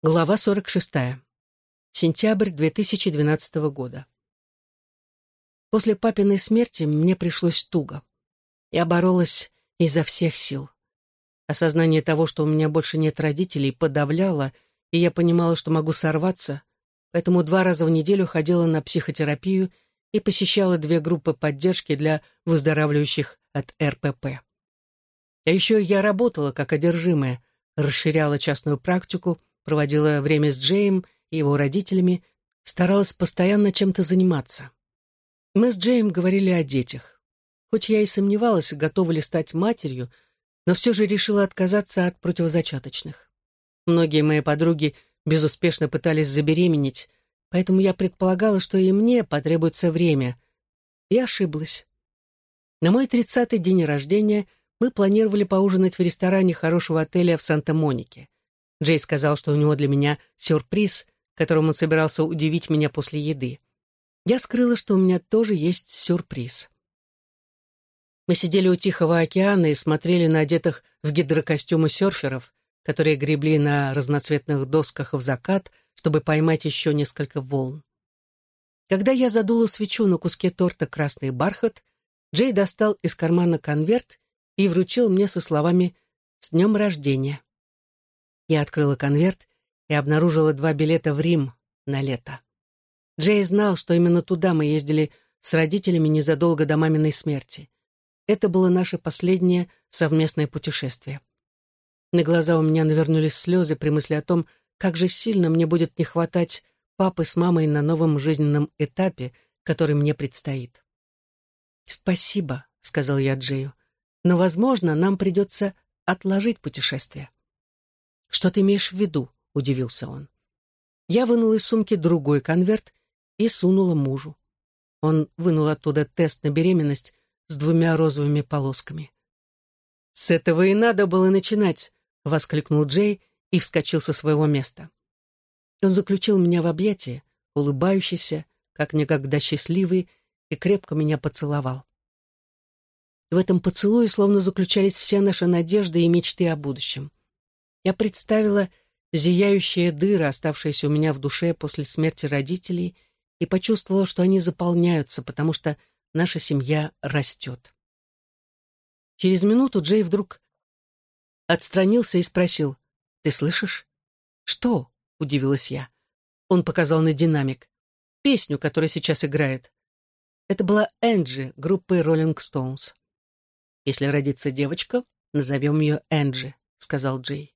Глава 46. Сентябрь 2012 года. После папиной смерти мне пришлось туго. Я боролась изо всех сил. Осознание того, что у меня больше нет родителей, подавляло, и я понимала, что могу сорваться, поэтому два раза в неделю ходила на психотерапию и посещала две группы поддержки для выздоравливающих от РПП. А еще я работала как одержимая, расширяла частную практику, проводила время с Джеем и его родителями, старалась постоянно чем-то заниматься. Мы с Джеем говорили о детях. Хоть я и сомневалась, готова ли стать матерью, но все же решила отказаться от противозачаточных. Многие мои подруги безуспешно пытались забеременеть, поэтому я предполагала, что и мне потребуется время. И ошиблась. На мой тридцатый день рождения мы планировали поужинать в ресторане хорошего отеля в Санта-Монике. Джей сказал, что у него для меня сюрприз, которым он собирался удивить меня после еды. Я скрыла, что у меня тоже есть сюрприз. Мы сидели у Тихого океана и смотрели на одетых в гидрокостюмы серферов, которые гребли на разноцветных досках в закат, чтобы поймать еще несколько волн. Когда я задула свечу на куске торта «Красный бархат», Джей достал из кармана конверт и вручил мне со словами «С днем рождения». Я открыла конверт и обнаружила два билета в Рим на лето. Джей знал, что именно туда мы ездили с родителями незадолго до маминой смерти. Это было наше последнее совместное путешествие. На глаза у меня навернулись слезы при мысли о том, как же сильно мне будет не хватать папы с мамой на новом жизненном этапе, который мне предстоит. «Спасибо», — сказал я Джею, — «но, возможно, нам придется отложить путешествие». «Что ты имеешь в виду?» — удивился он. Я вынула из сумки другой конверт и сунула мужу. Он вынул оттуда тест на беременность с двумя розовыми полосками. «С этого и надо было начинать!» — воскликнул Джей и вскочил со своего места. Он заключил меня в объятия, улыбающийся, как никогда счастливый, и крепко меня поцеловал. В этом поцелуе словно заключались все наши надежды и мечты о будущем. Я представила зияющие дыры, оставшиеся у меня в душе после смерти родителей, и почувствовала, что они заполняются, потому что наша семья растет. Через минуту Джей вдруг отстранился и спросил, «Ты слышишь?» «Что?» — удивилась я. Он показал на динамик. Песню, которая сейчас играет. Это была Энджи группы Rolling Stones. «Если родится девочка, назовем ее Энджи», — сказал Джей.